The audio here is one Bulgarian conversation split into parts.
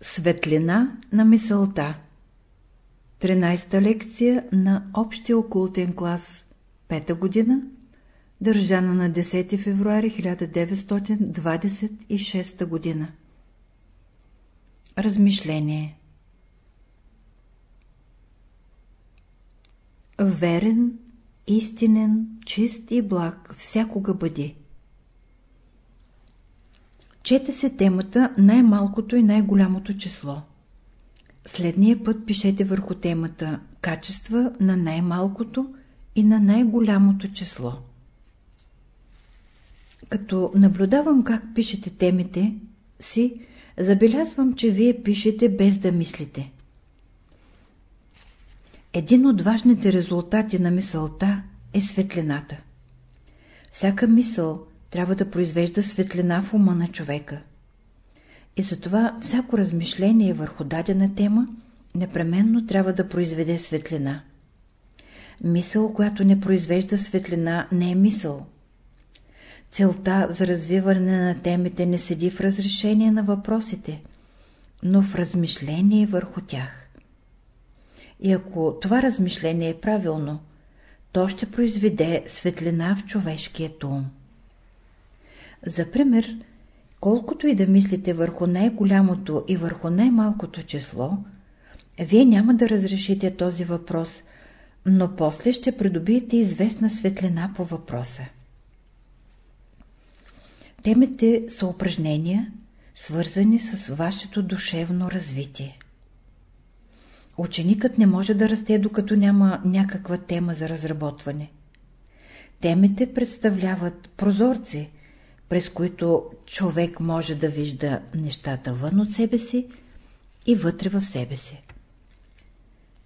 Светлина на мисълта 13-та лекция на Общия окултен клас, 5-та година, държана на 10 февруари 1926 година. Размишление Верен, истинен, чист и благ всякога бъди. Чете се темата най-малкото и най-голямото число. Следния път пишете върху темата качества на най-малкото и на най-голямото число. Като наблюдавам как пишете темите си, забелязвам, че вие пишете без да мислите. Един от важните резултати на мисълта е светлината. Всяка мисъл трябва да произвежда светлина в ума на човека. И затова всяко размишление върху дадена тема непременно трябва да произведе светлина. Мисъл, която не произвежда светлина, не е мисъл. Целта за развиване на темите не седи в разрешение на въпросите, но в размишление върху тях. И ако това размишление е правилно, то ще произведе светлина в човешкия ум. За пример, колкото и да мислите върху най-голямото и върху най-малкото число, вие няма да разрешите този въпрос, но после ще придобиете известна светлина по въпроса. Темите са упражнения, свързани с вашето душевно развитие. Ученикът не може да расте, докато няма някаква тема за разработване. Темите представляват прозорци, през които човек може да вижда нещата вън от себе си и вътре в себе си.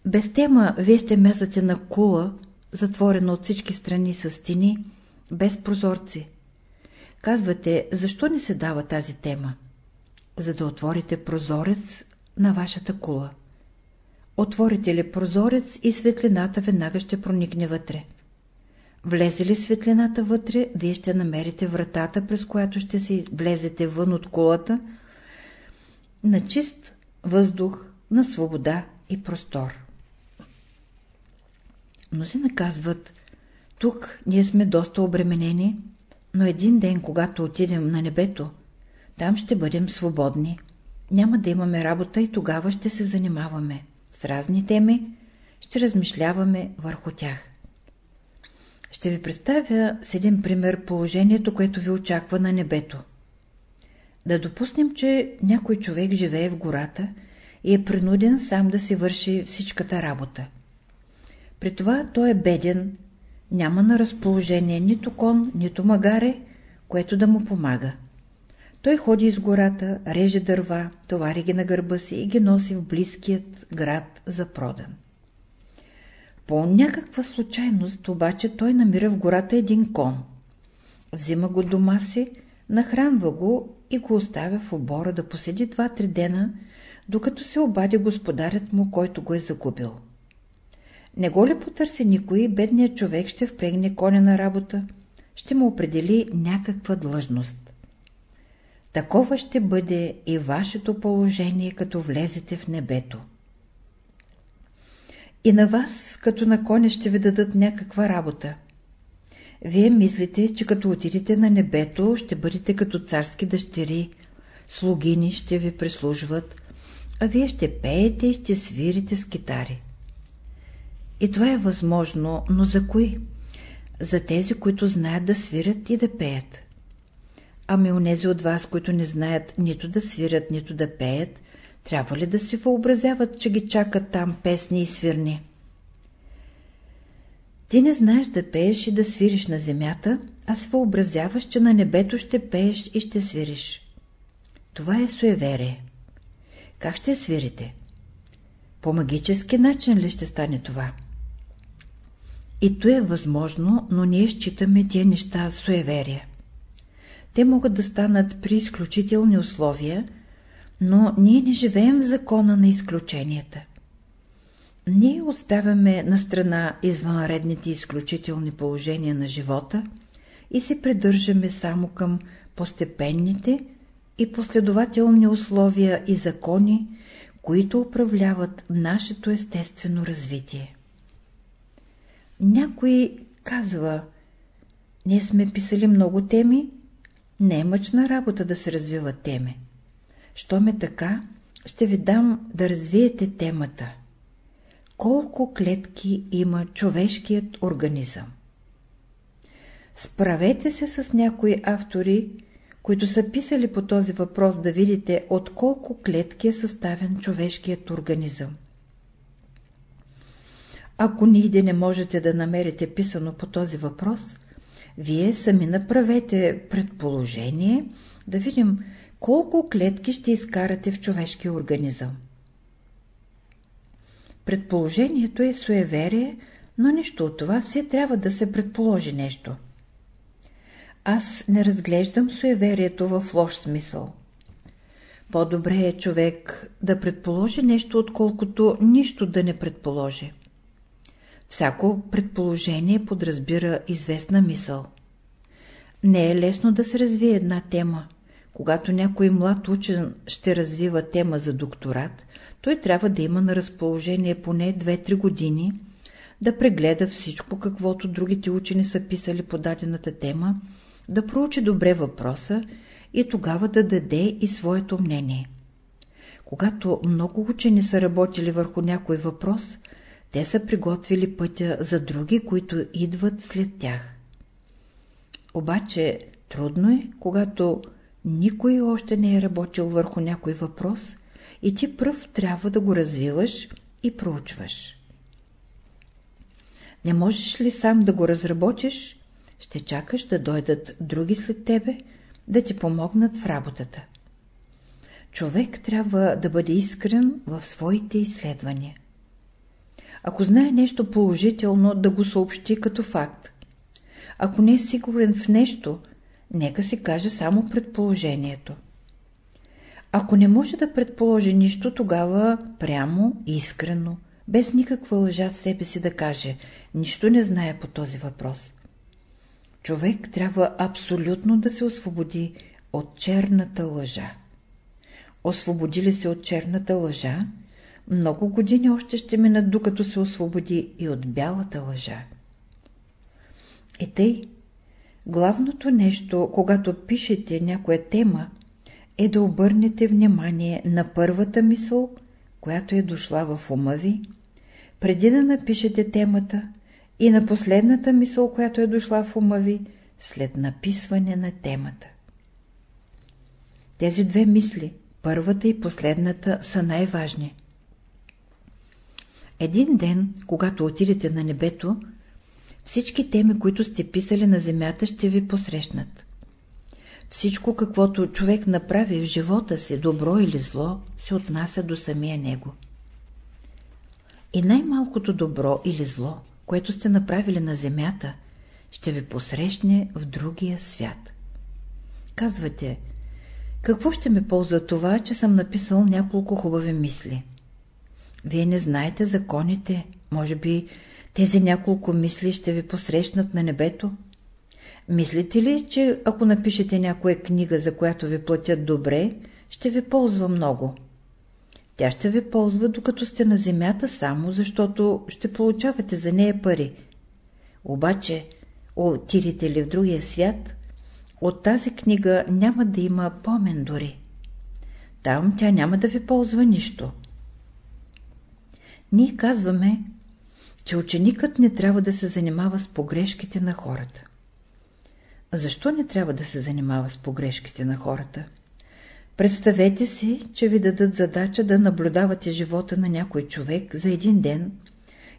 Без тема вие ще мязате на кула, затворена от всички страни с стени, без прозорци. Казвате, защо не се дава тази тема? За да отворите прозорец на вашата кула. Отворите ли прозорец и светлината веднага ще проникне вътре. Влезе ли светлината вътре, вие ще намерите вратата, през която ще се влезете вън от кулата, на чист въздух, на свобода и простор. Мнозина казват, тук ние сме доста обременени, но един ден, когато отидем на небето, там ще бъдем свободни. Няма да имаме работа и тогава ще се занимаваме с разни теми, ще размишляваме върху тях. Ще ви представя с един пример положението, което ви очаква на небето. Да допуснем, че някой човек живее в гората и е принуден сам да си върши всичката работа. При това той е беден, няма на разположение нито кон, нито магаре, което да му помага. Той ходи из гората, реже дърва, товари ги на гърба си и ги носи в близкият град за продан. По някаква случайност обаче той намира в гората един кон. Взима го дома си, нахранва го и го оставя в обора да поседи два-три дена, докато се обади господарят му, който го е загубил. Не го ли потърси никой, бедният човек ще впрегне коня на работа, ще му определи някаква длъжност. Такова ще бъде и вашето положение, като влезете в небето. И на вас, като на коня, ще ви дадат някаква работа. Вие мислите, че като отидете на небето, ще бъдете като царски дъщери, слугини ще ви прислужват, а вие ще пеете и ще свирите с китари. И това е възможно, но за кои? За тези, които знаят да свирят и да пеят. Ами онези от вас, които не знаят нито да свирят, нито да пеят, трябва ли да си въобразяват, че ги чакат там песни и свирни? Ти не знаеш да пееш и да свириш на земята, а се въобразяваш, че на небето ще пееш и ще свириш. Това е суеверие. Как ще свирите? По магически начин ли ще стане това? И то е възможно, но ние считаме тия неща суеверия. Те могат да станат при изключителни условия, но ние не живеем в закона на изключенията. Ние оставяме на страна извънредните изключителни положения на живота и се придържаме само към постепенните и последователни условия и закони, които управляват нашето естествено развитие. Някой казва, ние сме писали много теми, не е мъчна работа да се развиват теми. Що ме така, ще ви дам да развиете темата. Колко клетки има човешкият организъм? Справете се с някои автори, които са писали по този въпрос да видите от колко клетки е съставен човешкият организъм. Ако ниде не можете да намерите писано по този въпрос, вие сами направете предположение да видим колко клетки ще изкарате в човешкия организъм. Предположението е суеверие, но нищо от това все трябва да се предположи нещо. Аз не разглеждам суеверието в лош смисъл. По-добре е човек да предположи нещо, отколкото нищо да не предположи. Всяко предположение подразбира известна мисъл. Не е лесно да се развие една тема. Когато някой млад учен ще развива тема за докторат, той трябва да има на разположение поне 2-3 години, да прегледа всичко, каквото другите учени са писали по дадената тема, да проучи добре въпроса и тогава да даде и своето мнение. Когато много учени са работили върху някой въпрос, те са приготвили пътя за други, които идват след тях. Обаче трудно е, когато никой още не е работил върху някой въпрос и ти пръв трябва да го развиваш и проучваш. Не можеш ли сам да го разработиш, ще чакаш да дойдат други след тебе, да ти помогнат в работата. Човек трябва да бъде искрен в своите изследвания. Ако знае нещо положително, да го съобщи като факт. Ако не е сигурен в нещо, нека си каже само предположението. Ако не може да предположи нищо, тогава прямо, искрено, без никаква лъжа в себе си да каже, нищо не знае по този въпрос. Човек трябва абсолютно да се освободи от черната лъжа. Освободи ли се от черната лъжа, много години още ще минат, докато се освободи и от бялата лъжа. Е тъй, главното нещо, когато пишете някоя тема, е да обърнете внимание на първата мисъл, която е дошла в ума ви, преди да напишете темата и на последната мисъл, която е дошла в ума ви, след написване на темата. Тези две мисли, първата и последната, са най-важни. Един ден, когато отидете на небето, всички теми, които сте писали на земята, ще ви посрещнат. Всичко, каквото човек направи в живота си, добро или зло, се отнася до самия него. И най-малкото добро или зло, което сте направили на земята, ще ви посрещне в другия свят. Казвате, какво ще ме ползва това, че съм написал няколко хубави мисли? Вие не знаете законите, може би тези няколко мисли ще ви посрещнат на небето? Мислите ли, че ако напишете някоя книга, за която ви платят добре, ще ви ползва много? Тя ще ви ползва, докато сте на земята само, защото ще получавате за нея пари. Обаче, отидете ли в другия свят, от тази книга няма да има помен дори. Там тя няма да ви ползва нищо. Ние казваме, че ученикът не трябва да се занимава с погрешките на хората. Защо не трябва да се занимава с погрешките на хората? Представете си, че ви дадат задача да наблюдавате живота на някой човек за един ден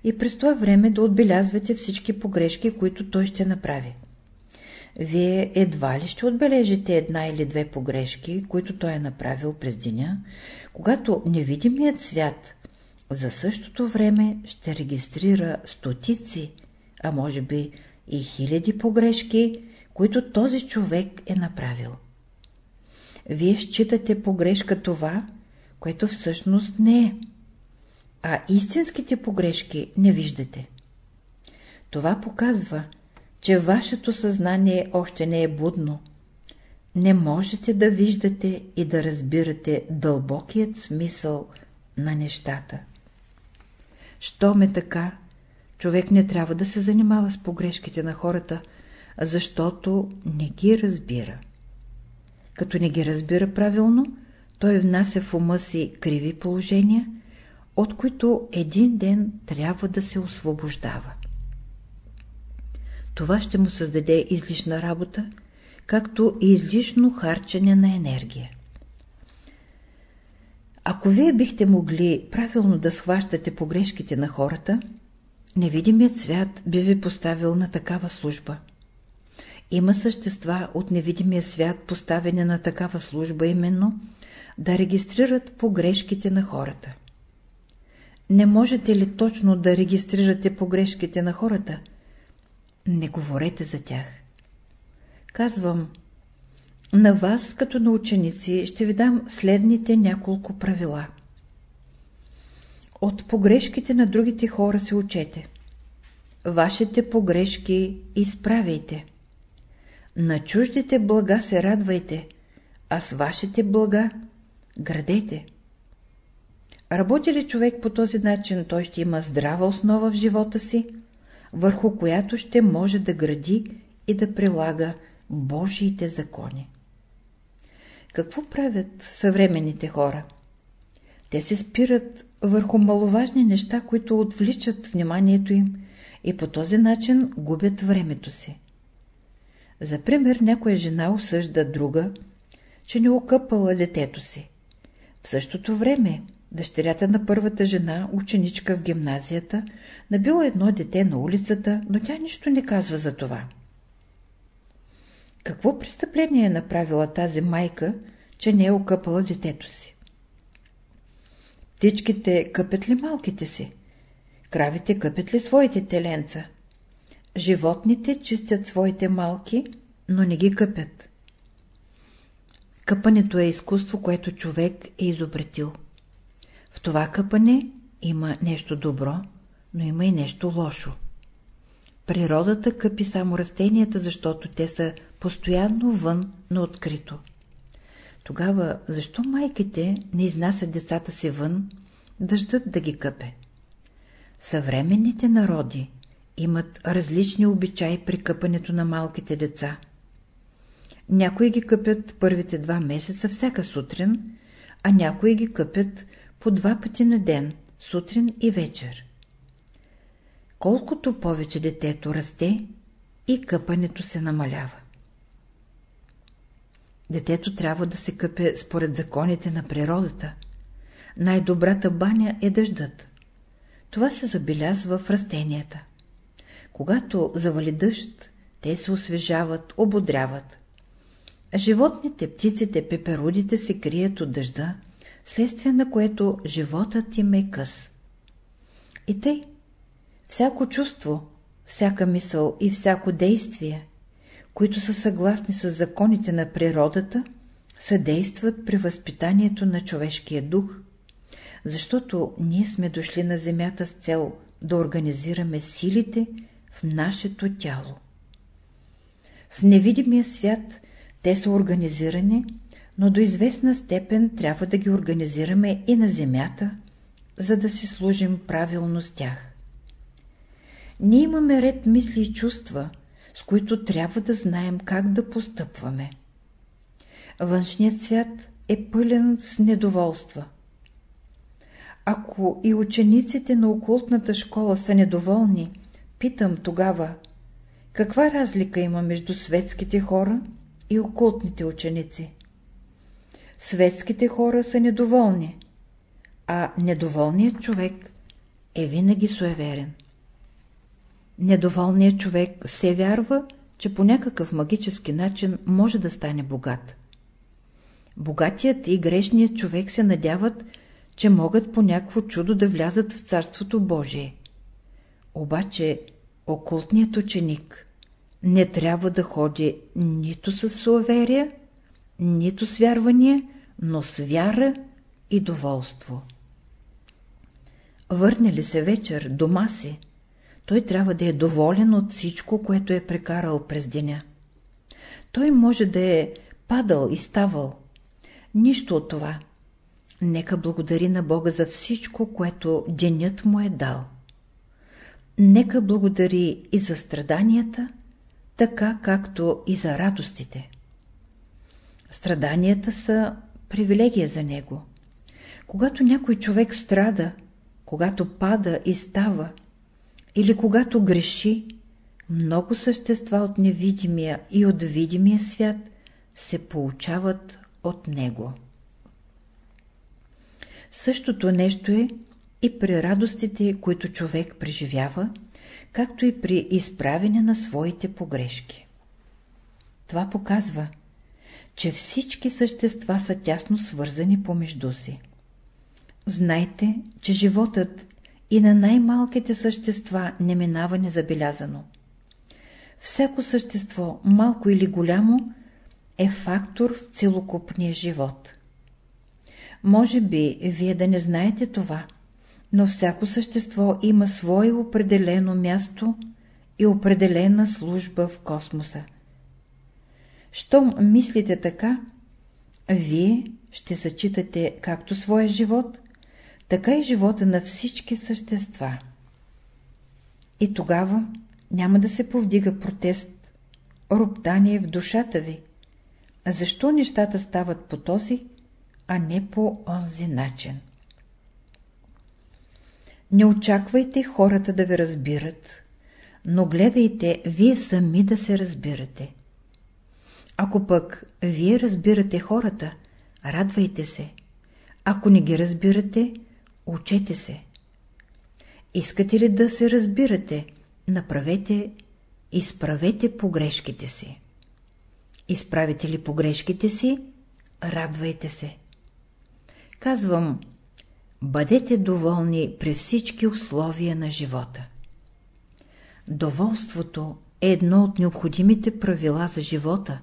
и през това време да отбелязвате всички погрешки, които той ще направи. Вие едва ли ще отбележите една или две погрешки, които той е направил през деня, когато невидимият свят за същото време ще регистрира стотици, а може би и хиляди погрешки, които този човек е направил. Вие считате погрешка това, което всъщност не е, а истинските погрешки не виждате. Това показва, че вашето съзнание още не е будно. не можете да виждате и да разбирате дълбокият смисъл на нещата. Щом е така, човек не трябва да се занимава с погрешките на хората, защото не ги разбира. Като не ги разбира правилно, той внася в ума си криви положения, от които един ден трябва да се освобождава. Това ще му създаде излишна работа, както и излишно харчене на енергия. Ако вие бихте могли правилно да схващате погрешките на хората, невидимият свят би ви поставил на такава служба. Има същества от невидимия свят поставени на такава служба именно да регистрират погрешките на хората. Не можете ли точно да регистрирате погрешките на хората? Не говорете за тях. Казвам, на вас, като на ученици, ще ви дам следните няколко правила. От погрешките на другите хора се учете. Вашите погрешки изправяйте. На чуждите блага се радвайте, а с вашите блага градете. Работи ли човек по този начин, той ще има здрава основа в живота си, върху която ще може да гради и да прилага Божиите закони. Какво правят съвременните хора? Те се спират върху маловажни неща, които отвличат вниманието им и по този начин губят времето си. За пример, някоя жена осъжда друга, че не окъпала детето си. В същото време, дъщерята на първата жена, ученичка в гимназията, набила едно дете на улицата, но тя нищо не казва за това. Какво престъпление е направила тази майка, че не е окъпала детето си? Птичките къпят ли малките си? Кравите къпят ли своите теленца? Животните чистят своите малки, но не ги къпят. Къпането е изкуство, което човек е изобретил. В това къпане има нещо добро, но има и нещо лошо. Природата къпи само растенията, защото те са постоянно вън на открито. Тогава, защо майките не изнасят децата си вън, да ждат да ги къпе? Съвременните народи имат различни обичаи при къпането на малките деца. Някои ги къпят първите два месеца всяка сутрин, а някои ги къпят по два пъти на ден, сутрин и вечер. Колкото повече детето расте, и къпането се намалява. Детето трябва да се къпе според законите на природата. Най-добрата баня е дъждът. Това се забелязва в растенията. Когато завали дъжд, те се освежават, ободряват. Животните, птиците, пеперудите се крият от дъжда, следствие на което животът им е къс. И тъй, всяко чувство, всяка мисъл и всяко действие, които са съгласни с законите на природата, съдействат при възпитанието на човешкия дух, защото ние сме дошли на земята с цел да организираме силите в нашето тяло. В невидимия свят те са организирани, но до известна степен трябва да ги организираме и на земята, за да си служим правилно с тях. Ние имаме ред мисли и чувства, с които трябва да знаем как да постъпваме. Външният свят е пълен с недоволства. Ако и учениците на окултната школа са недоволни, питам тогава, каква разлика има между светските хора и окултните ученици? Светските хора са недоволни, а недоволният човек е винаги суеверен. Недоволният човек се вярва, че по някакъв магически начин може да стане богат. Богатият и грешният човек се надяват, че могат по някакво чудо да влязат в Царството Божие. Обаче окултният ученик не трябва да ходи нито с суеверия, нито с вярвания, но с вяра и доволство. Върне ли се вечер дома си, той трябва да е доволен от всичко, което е прекарал през деня. Той може да е падал и ставал. Нищо от това. Нека благодари на Бога за всичко, което денят му е дал. Нека благодари и за страданията, така както и за радостите. Страданията са привилегия за него. Когато някой човек страда, когато пада и става, или когато греши, много същества от невидимия и от видимия свят се получават от него. Същото нещо е и при радостите, които човек преживява, както и при изправене на своите погрешки. Това показва, че всички същества са тясно свързани помежду си. Знайте, че животът и на най-малките същества не минава незабелязано. Всяко същество, малко или голямо, е фактор в целокупния живот. Може би вие да не знаете това, но всяко същество има свое определено място и определена служба в космоса. Щом мислите така, вие ще зачитате както своя живот, така и живота на всички същества. И тогава няма да се повдига протест, роптание в душата ви. Защо нещата стават по този, а не по онзи начин? Не очаквайте хората да ви разбират, но гледайте вие сами да се разбирате. Ако пък вие разбирате хората, радвайте се. Ако не ги разбирате, учете се. Искате ли да се разбирате, направете, изправете погрешките си. Изправите ли погрешките си, радвайте се. Казвам, бъдете доволни при всички условия на живота. Доволството е едно от необходимите правила за живота,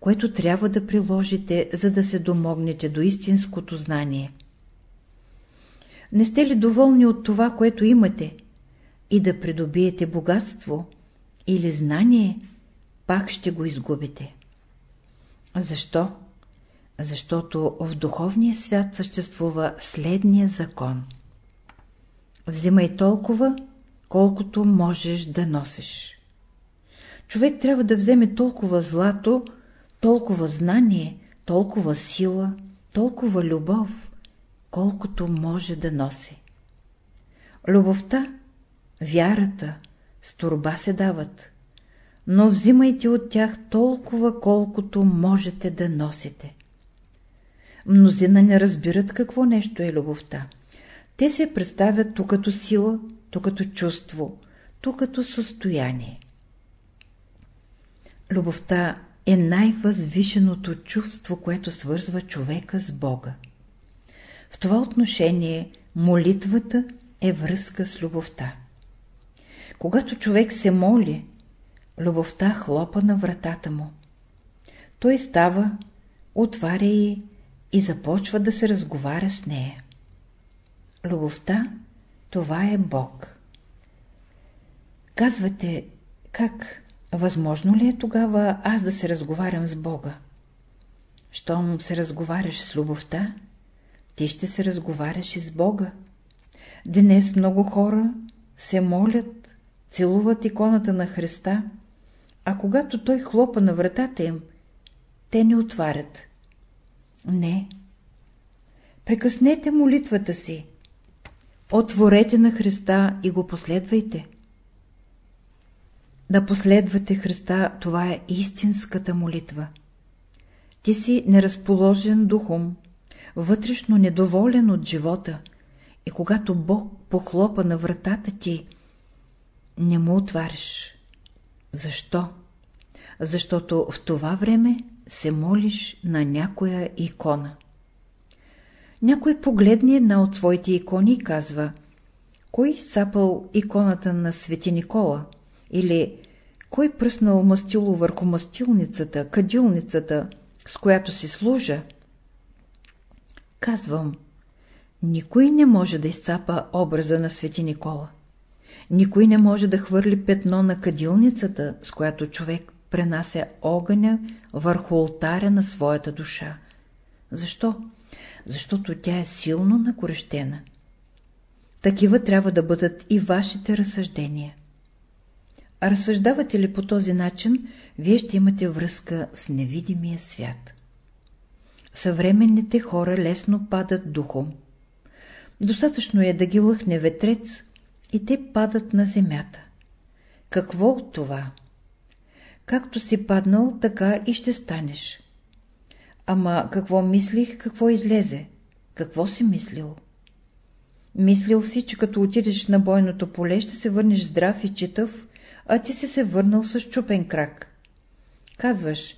което трябва да приложите, за да се домогнете до истинското знание. Не сте ли доволни от това, което имате, и да придобиете богатство или знание, пак ще го изгубите. Защо? Защото в духовния свят съществува следния закон. Взимай толкова, колкото можеш да носиш. Човек трябва да вземе толкова злато, толкова знание, толкова сила, толкова любов, колкото може да носи. Любовта вярата, с турба се дават, но взимайте от тях толкова, колкото можете да носите. Мнозина не разбират какво нещо е любовта. Те се представят то като сила, то като чувство, то като състояние. Любовта е най-възвишеното чувство, което свързва човека с Бога. В това отношение молитвата е връзка с любовта. Когато човек се моли, любовта хлопа на вратата му. Той става, отваря и, и започва да се разговаря с нея. Любовта – това е Бог. Казвате, как, възможно ли е тогава аз да се разговарям с Бога? Щом се разговаряш с любовта, ти ще се разговаряш и с Бога. Днес много хора се молят целуват иконата на Христа, а когато той хлопа на вратата им, те не отварят. Не. Прекъснете молитвата си. Отворете на Христа и го последвайте. Да последвате Христа, това е истинската молитва. Ти си неразположен духом, вътрешно недоволен от живота и когато Бог похлопа на вратата ти, не му отваряш. Защо? Защото в това време се молиш на някоя икона. Някой погледне една от своите икони и казва Кой сапал иконата на Свети Никола? Или кой пръснал мастило върху мастилницата, кадилницата, с която си служа? Казвам, никой не може да изцапа образа на Свети Никола. Никой не може да хвърли петно на кадилницата, с която човек пренася огъня върху алтаря на своята душа. Защо? Защото тя е силно нагорещена. Такива трябва да бъдат и вашите разсъждения. А разсъждавате ли по този начин, вие ще имате връзка с невидимия свят. Съвременните хора лесно падат духом. Достатъчно е да ги лъхне ветрец и те падат на земята. Какво от това? Както си паднал, така и ще станеш. Ама какво мислих, какво излезе? Какво си мислил? Мислил си, че като отидеш на бойното поле, ще се върнеш здрав и читав, а ти си се върнал с чупен крак. Казваш,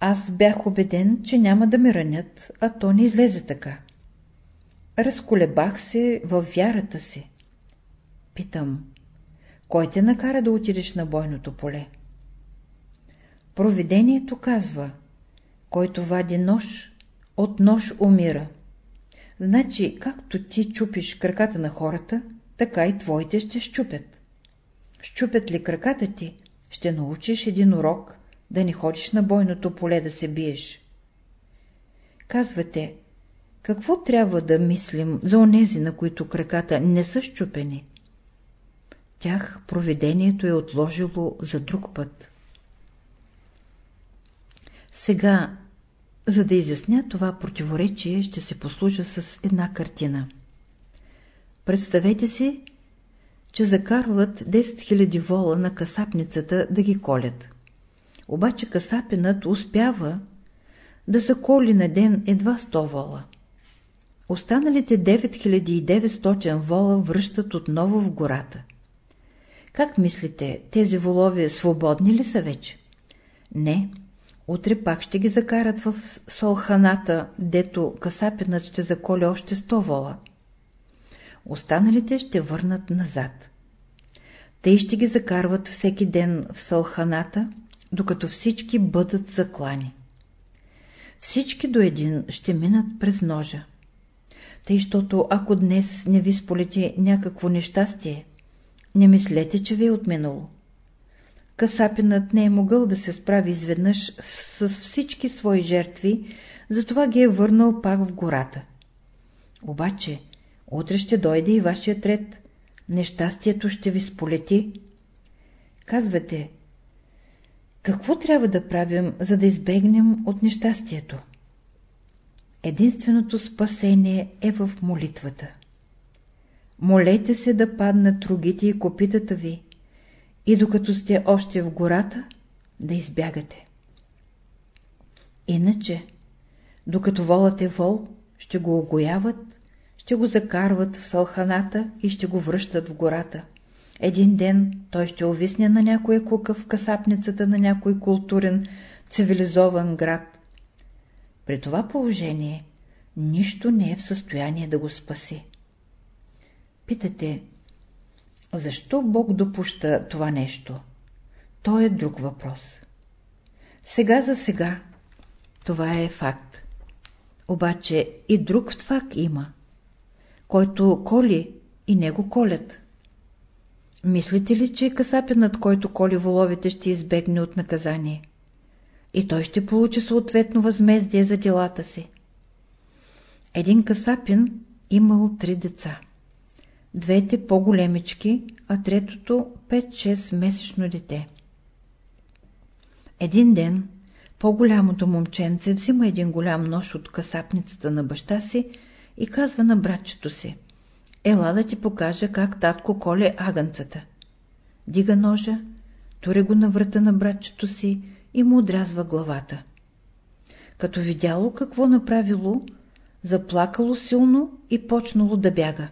аз бях убеден, че няма да ме ранят, а то не излезе така. Разколебах се във вярата си. Питам, кой те накара да отидеш на бойното поле? Провидението казва, който вади нож, от нож умира. Значи, както ти чупиш краката на хората, така и твоите ще щупят. Щупят ли краката ти, ще научиш един урок, да не ходиш на бойното поле да се биеш. Казвате, какво трябва да мислим за онези, на които краката не са щупени? Тях проведението е отложило за друг път. Сега, за да изясня това противоречие, ще се послужа с една картина. Представете си, че закарват 10 000 вола на касапницата да ги колят. Обаче касапинът успява да заколи на ден едва 100 вола. Останалите 9900 вола връщат отново в гората. Как мислите, тези волове свободни ли са вече? Не, утре пак ще ги закарат в салханата, дето касапинът ще заколи още 100 вола. Останалите ще върнат назад. Те ще ги закарват всеки ден в салханата, докато всички бъдат заклани. Всички до един ще минат през ножа. Тъй, щото ако днес не ви сполети някакво нещастие, не мислете, че ви е отминало. Касапинът не е могъл да се справи изведнъж с всички свои жертви, затова ги е върнал пак в гората. Обаче, утре ще дойде и вашият ред. Нещастието ще ви сполети. Казвате, какво трябва да правим, за да избегнем от нещастието? Единственото спасение е в молитвата. Молете се да паднат рогите и копитата ви и докато сте още в гората, да избягате. Иначе, докато волът е вол, ще го огояват, ще го закарват в салханата и ще го връщат в гората. Един ден той ще овисне на някоя кука в касапницата на някой културен, цивилизован град. При това положение нищо не е в състояние да го спаси. Питате, защо Бог допуща това нещо? То е друг въпрос. Сега за сега това е факт. Обаче и друг факт има, който коли и него колят. Мислите ли, че касапинът, който коли воловите, ще избегне от наказание? И той ще получи съответно възмездие за делата си. Един касапин имал три деца. Двете по-големички, а третото 5-6 месечно дете. Един ден по-голямото момченце взима един голям нож от касапницата на баща си и казва на братчето си Ела да ти покажа как татко коле агънцата. Дига ножа, туре го на врата на братчето си и му отрязва главата. Като видяло какво направило, заплакало силно и почнало да бяга.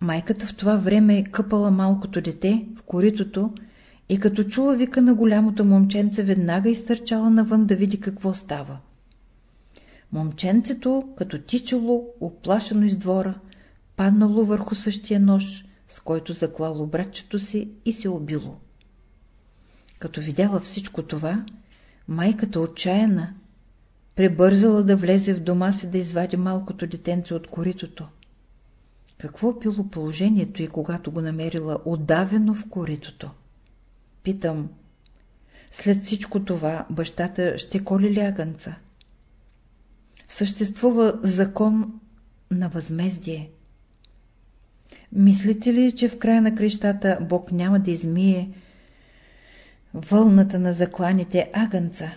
Майката в това време е къпала малкото дете в коритото и като чула вика на голямото момченце, веднага изтърчала навън да види какво става. Момченцето, като тичало, оплашено из двора, паднало върху същия нож, с който заклало братчето си и се убило. Като видяла всичко това, майката отчаяна, пребързала да влезе в дома си да извади малкото детенце от коритото. Какво било положението и когато го намерила отдавено в коритото? Питам, След всичко това бащата ще коли ляганца. Съществува закон на възмездие. Мислите ли, че в края на крещата Бог няма да измие вълната на закланите агънца?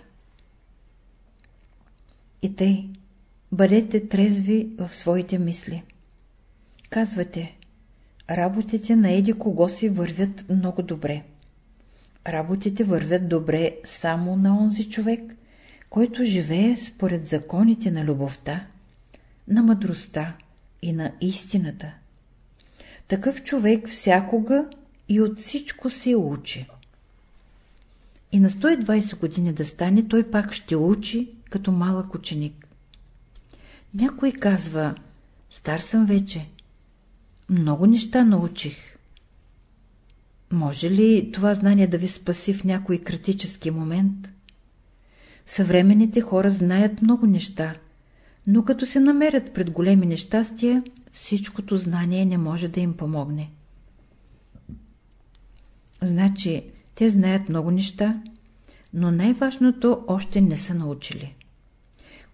И тъй, бъдете трезви в своите мисли. Казвате, работите на еди кого си вървят много добре. Работите вървят добре само на онзи човек, който живее според законите на любовта, на мъдростта и на истината. Такъв човек всякога и от всичко се учи. И на 120 години да стане, той пак ще учи като малък ученик. Някой казва, стар съм вече, много неща научих. Може ли това знание да ви спаси в някой критически момент? Съвременните хора знаят много неща, но като се намерят пред големи нещастия, всичкото знание не може да им помогне. Значи, те знаят много неща, но най-важното още не са научили.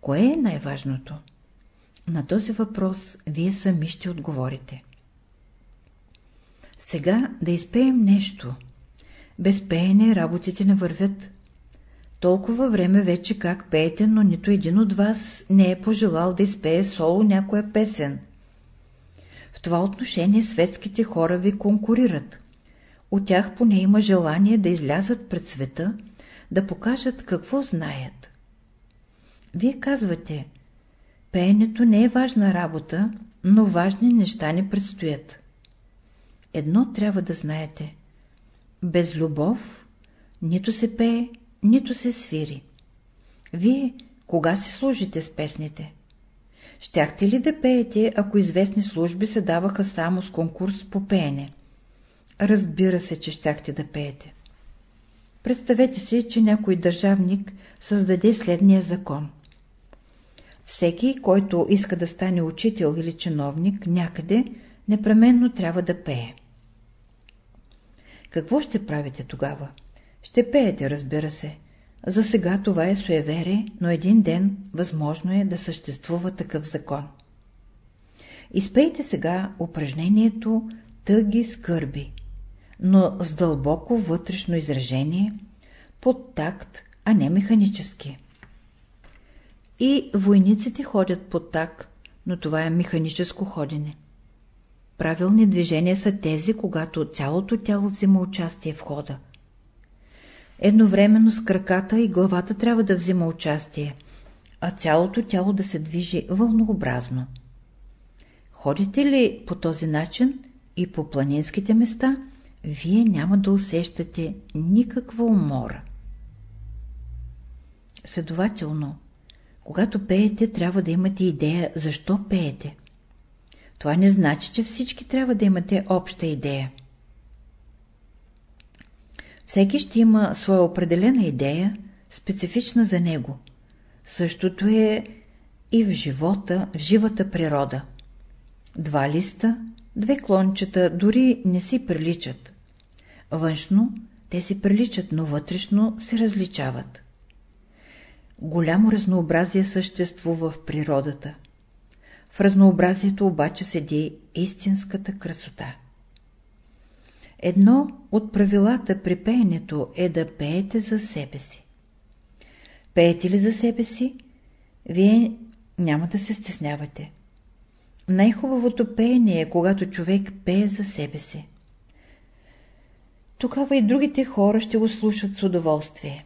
Кое е най-важното? На този въпрос вие сами ще отговорите. Сега да изпеем нещо. Без пеене работите не вървят. Толкова време вече как пеете, но нито един от вас не е пожелал да изпее соло някоя песен. В това отношение светските хора ви конкурират. От тях поне има желание да излязат пред света, да покажат какво знаят. Вие казвате, пеенето не е важна работа, но важни неща не предстоят. Едно трябва да знаете. Без любов нито се пее, нито се свири. Вие кога си служите с песните? Щяхте ли да пеете, ако известни служби се даваха само с конкурс по пеене? Разбира се, че щяхте да пеете. Представете си, че някой държавник създаде следния закон. Всеки, който иска да стане учител или чиновник някъде, непременно трябва да пее. Какво ще правите тогава? Ще пеете, разбира се. За сега това е суеверие, но един ден възможно е да съществува такъв закон. Изпейте сега упражнението тъги скърби, но с дълбоко вътрешно изражение, под такт, а не механически. И войниците ходят под такт, но това е механическо ходене. Правилни движения са тези, когато цялото тяло взима участие в хода. Едновременно с краката и главата трябва да взима участие, а цялото тяло да се движи вълнообразно. Ходите ли по този начин и по планинските места, вие няма да усещате никаква умора. Следователно, когато пеете, трябва да имате идея, защо пеете. Това не значи, че всички трябва да имате обща идея. Всеки ще има своя определена идея, специфична за него. Същото е и в живота, в живата природа. Два листа, две клончета дори не си приличат. Външно те си приличат, но вътрешно се различават. Голямо разнообразие съществува в природата. В разнообразието обаче седи истинската красота. Едно от правилата при пеенето е да пеете за себе си. Пеете ли за себе си, вие няма да се стеснявате. Най-хубавото пеене е, когато човек пее за себе си. Тогава и другите хора ще го слушат с удоволствие.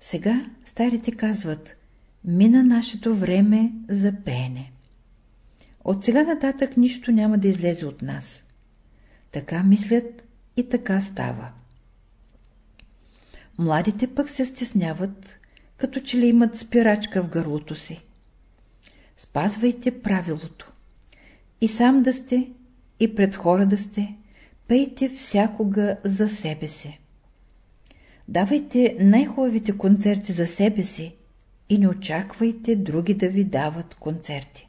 Сега старите казват, мина нашето време за пеене. От сега нататък нищо няма да излезе от нас. Така мислят и така става. Младите пък се стесняват, като че ли имат спирачка в гърлото си. Спазвайте правилото. И сам да сте, и пред хора да сте, пейте всякога за себе си. Давайте най-хубавите концерти за себе си и не очаквайте други да ви дават концерти.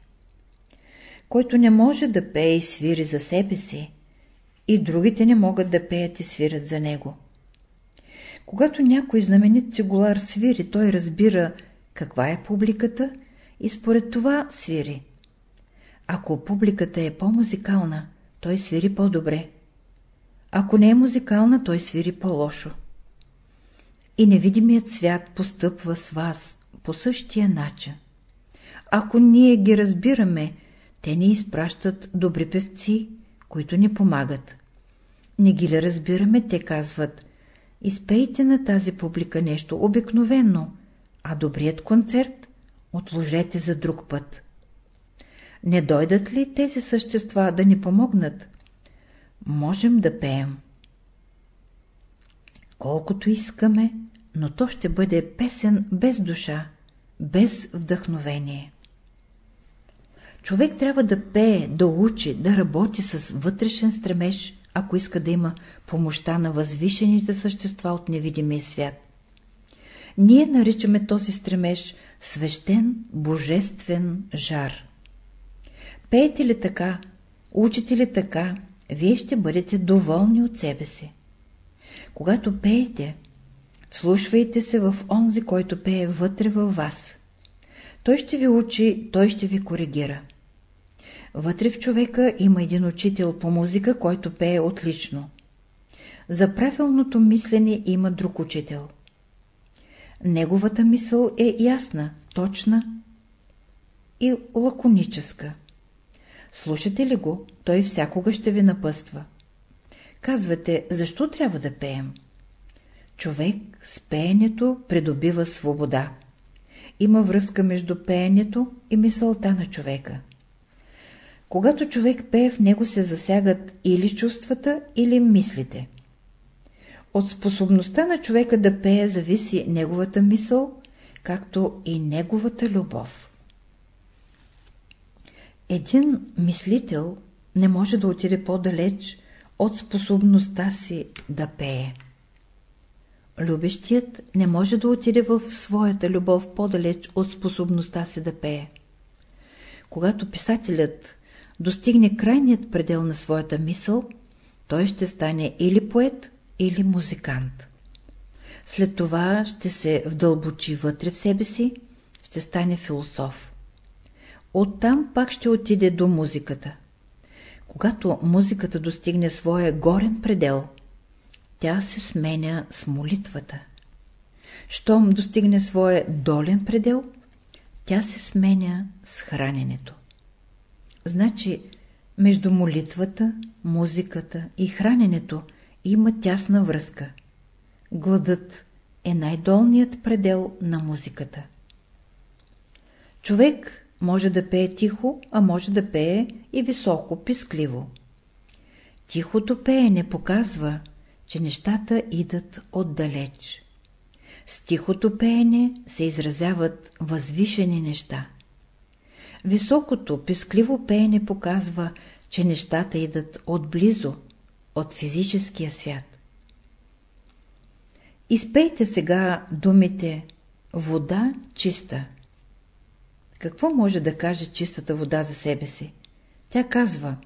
Който не може да пее и свири за себе си, и другите не могат да пеят и свирят за него. Когато някой знаменит цигулар свири, той разбира каква е публиката и според това свири. Ако публиката е по-музикална, той свири по-добре. Ако не е музикална, той свири по-лошо. И невидимият свят постъпва с вас по същия начин. Ако ние ги разбираме, те ни изпращат добри певци, които ни помагат. Не ги ли разбираме, те казват, изпейте на тази публика нещо обикновено, а добрият концерт отложете за друг път. Не дойдат ли тези същества да ни помогнат? Можем да пеем. Колкото искаме, но то ще бъде песен без душа, без вдъхновение. Човек трябва да пее, да учи, да работи с вътрешен стремеж, ако иска да има помощта на възвишените същества от невидимия свят. Ние наричаме този стремеж свещен, божествен жар. Пеете ли така, учите ли така, вие ще бъдете доволни от себе си. Когато пеете, вслушвайте се в онзи, който пее вътре във вас. Той ще ви учи, той ще ви коригира. Вътре в човека има един учител по музика, който пее отлично. За правилното мислене има друг учител. Неговата мисъл е ясна, точна и лаконическа. Слушате ли го, той всякога ще ви напъства. Казвате, защо трябва да пеем? Човек с пеенето придобива свобода. Има връзка между пеенето и мисълта на човека. Когато човек пее, в него се засягат или чувствата, или мислите. От способността на човека да пее зависи неговата мисъл, както и неговата любов. Един мислител не може да отиде по-далеч от способността си да пее. Любещият не може да отиде в своята любов по-далеч от способността си да пее. Когато писателят достигне крайният предел на своята мисъл, той ще стане или поет, или музикант. След това ще се вдълбочи вътре в себе си, ще стане философ. Оттам пак ще отиде до музиката. Когато музиката достигне своя горен предел, тя се сменя с молитвата. Щом достигне своя долен предел, тя се сменя с храненето. Значи, между молитвата, музиката и храненето има тясна връзка. Гладът е най-долният предел на музиката. Човек може да пее тихо, а може да пее и високо, пискливо. Тихото пеене показва, че нещата идат отдалеч. С тихото пеене се изразяват възвишени неща. Високото, пискливо пеене показва, че нещата идат отблизо, от физическия свят. Изпейте сега думите вода чиста. Какво може да каже чистата вода за себе си? Тя казва,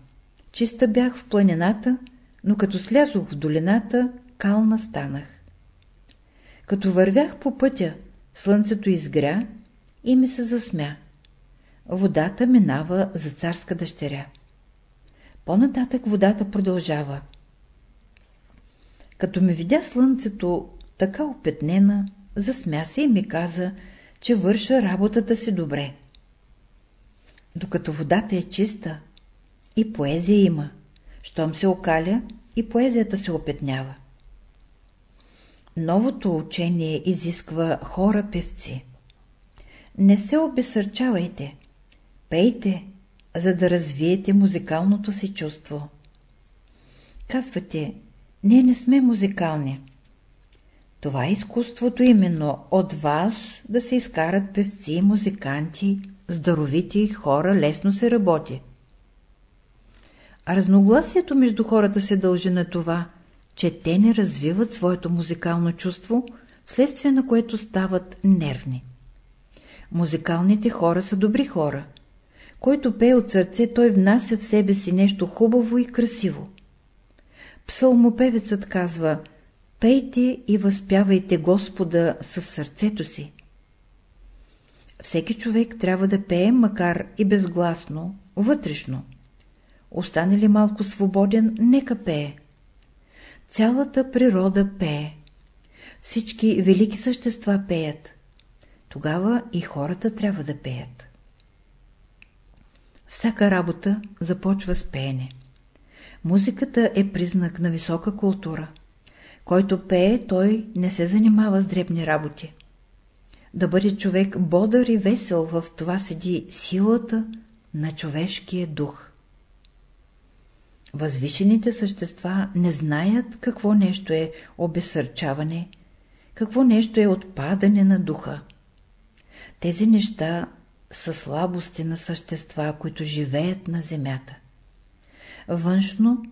чиста бях в планината, но като слязох в долината, кална станах. Като вървях по пътя, слънцето изгря и ми се засмя. Водата минава за царска дъщеря. По-нататък водата продължава. Като ме видя слънцето така опетнена, засмя се и ми каза, че върша работата си добре. Докато водата е чиста, и поезия има. Щом се окаля, и поезията се опетнява. Новото учение изисква хора-певци. Не се обесърчавайте, пейте, за да развиете музикалното си чувство. Казвате, ние не сме музикални. Това е изкуството именно от вас да се изкарат певци, музиканти, здоровити хора, лесно се работи. А разногласието между хората се дължи на това, че те не развиват своето музикално чувство, вследствие на което стават нервни. Музикалните хора са добри хора. Който пее от сърце, той внася в себе си нещо хубаво и красиво. Псалмопевецът казва Пейте и възпявайте Господа със сърцето си. Всеки човек трябва да пее, макар и безгласно, вътрешно. Остане ли малко свободен, нека пее. Цялата природа пее. Всички велики същества пеят. Тогава и хората трябва да пеят. Всяка работа започва с пеене. Музиката е признак на висока култура. Който пее, той не се занимава с дребни работи. Да бъде човек бодър и весел, в това седи силата на човешкия дух. Възвишените същества не знаят какво нещо е обесърчаване, какво нещо е отпадане на духа. Тези неща са слабости на същества, които живеят на земята. Външно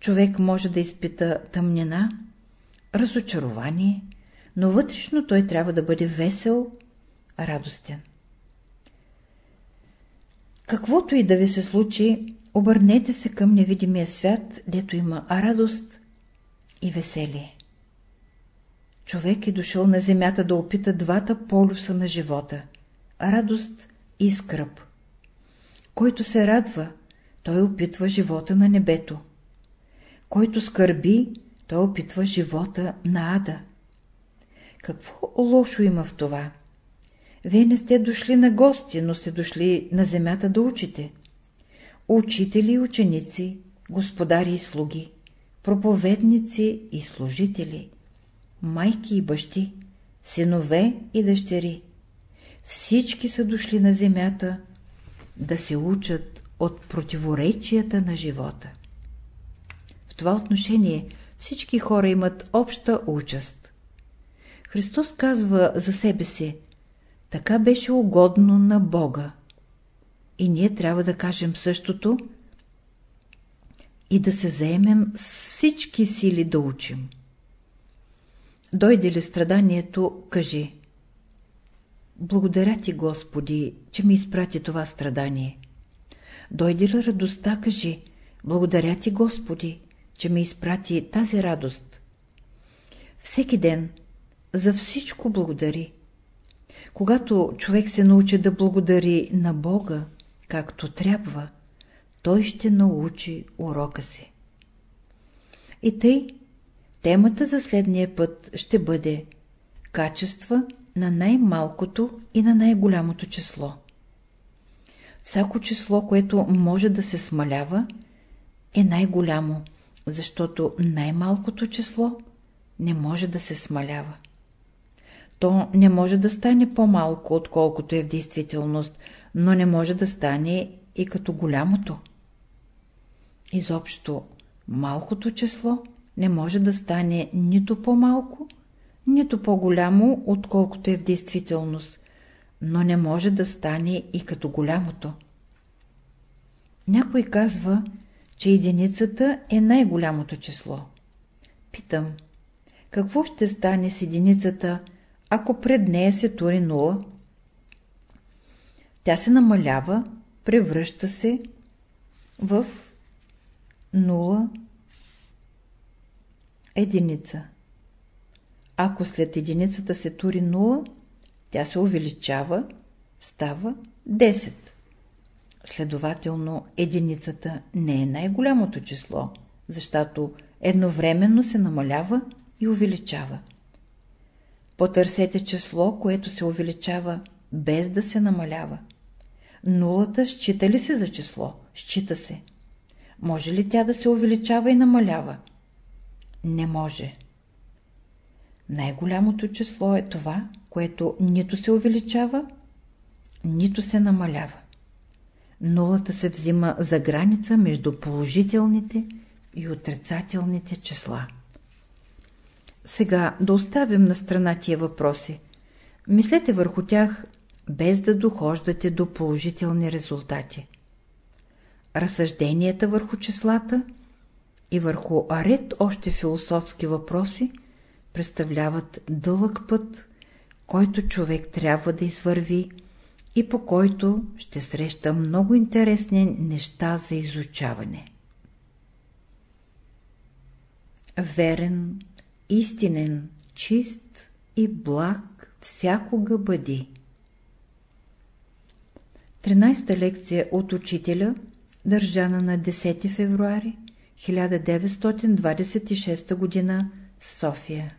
човек може да изпита тъмнина, разочарование, но вътрешно той трябва да бъде весел, радостен. Каквото и да ви се случи, обърнете се към невидимия свят, дето има радост и веселие. Човек е дошъл на земята да опита двата полюса на живота – радост и скръп. Който се радва, той опитва живота на небето. Който скърби, той опитва живота на ада. Какво лошо има в това? Вие не сте дошли на гости, но сте дошли на земята да учите. Учители и ученици, господари и слуги, проповедници и служители, майки и бащи, синове и дъщери. Всички са дошли на земята да се учат от противоречията на живота. В това отношение всички хора имат обща участ. Христос казва за себе си, така беше угодно на Бога. И ние трябва да кажем същото и да се заемем с всички сили да учим. Дойде ли страданието, кажи Благодаря ти, Господи, че ми изпрати това страдание. Дойде ли радостта, кажи Благодаря ти, Господи, че ми изпрати тази радост. Всеки ден за всичко благодари. Когато човек се научи да благодари на Бога, както трябва, той ще научи урока си. И тъй, темата за следния път ще бъде качества на най-малкото и на най-голямото число. Всяко число, което може да се смалява, е най-голямо, защото най-малкото число не може да се смалява. То не може да стане по-малко, отколкото е в действителност, но не може да стане и като голямото. Изобщо, малкото число не може да стане нито по-малко, нито по-голямо, отколкото е в действителност, но не може да стане и като голямото. Някой казва, че единицата е най-голямото число. Питам, какво ще стане с единицата, ако пред нея се тури нула? Тя се намалява, превръща се в нула единица. Ако след единицата се тури нула, тя се увеличава, става 10. Следователно, единицата не е най-голямото число, защото едновременно се намалява и увеличава. Потърсете число, което се увеличава без да се намалява. Нулата счита ли се за число? Счита се. Може ли тя да се увеличава и намалява? Не може. Най-голямото число е това, което нито се увеличава, нито се намалява. Нулата се взима за граница между положителните и отрицателните числа. Сега да оставим на страна тия въпроси. Мислете върху тях, без да дохождате до положителни резултати. Разсъжденията върху числата и върху аред още философски въпроси представляват дълъг път, който човек трябва да извърви и по който ще среща много интересни неща за изучаване. Верен, истинен, чист и благ всякога бъди. 13-та лекция от учителя, държана на 10 февруари 1926 г. София